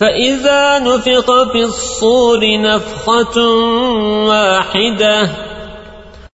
فإذا نفق في الصور نفخة واحدة